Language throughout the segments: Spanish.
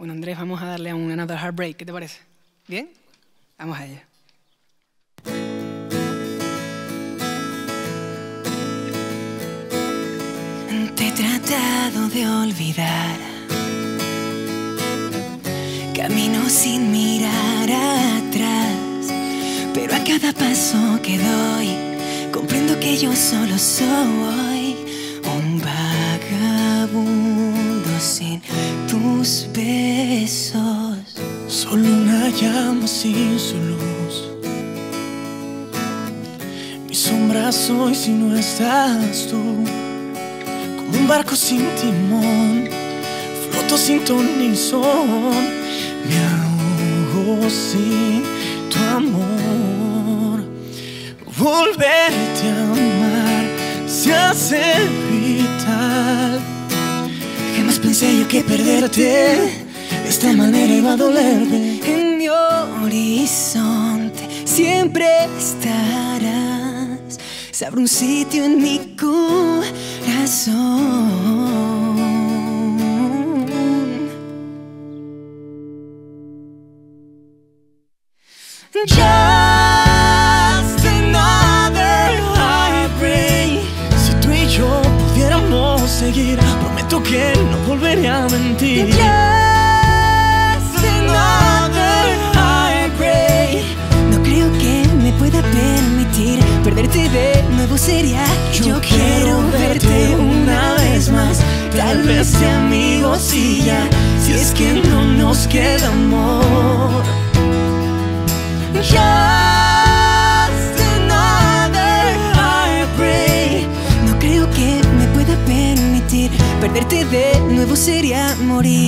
Bueno, Andrés, vamos a darle a un Another Heartbreak, ¿qué te parece? ¿Bien? Vamos a ello. Te he tratado de olvidar. Camino sin mirar atrás, pero a cada paso que doy, comprendo que yo solo soy un vagabundo sin tus besos. Solo una llama sin su luz. Mi sombra soy si no estás tú. Como un barco sin timón, floto sin ton ni son. Me ahogo sin tu amor. Volverte a amar se hace vital. Pensé yo que perderte de esta manera iba a dolerme. En mi horizonte siempre estarás. Se abre un sitio en mi corazón. Heartbreak. No creo que me pueda permitir perderte de nuevo sería. Yo quiero verte una vez más. Tal vez de amigos y ya. Si es que no nos queda amor. Just sería morir.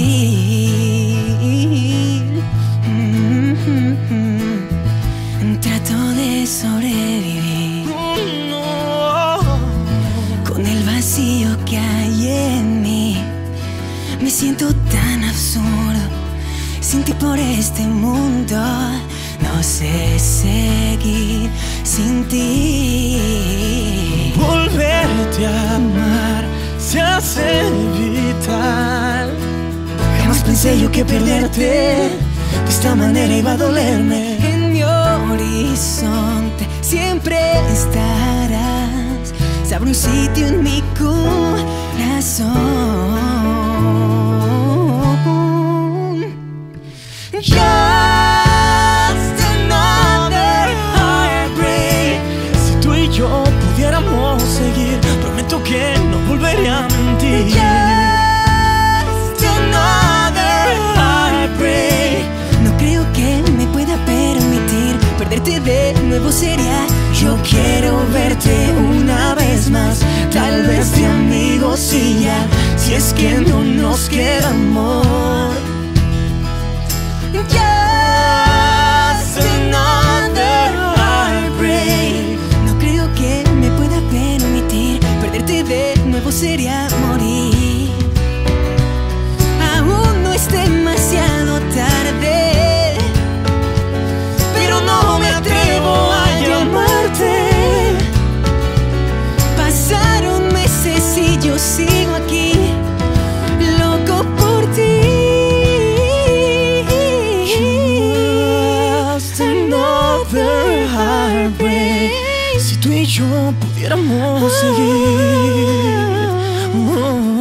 Mm-hmm. Trato de sobrevivir con el vacío que hay en mí. Me siento tan absurdo sin ti por este mundo. No sé seguir sin ti. Volverte a amar se hace Jamás pensé yo que perderte de esta manera iba a dolerme. En mi horizonte siempre estarás. Se un sitio en mi corazón. Ya. Si es que no nos queda amor. Just sigo aquí, loco por ti. Just another heartbreak. Si tú y yo pudiéramos seguir. No,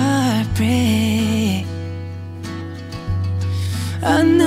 heartbreak. I know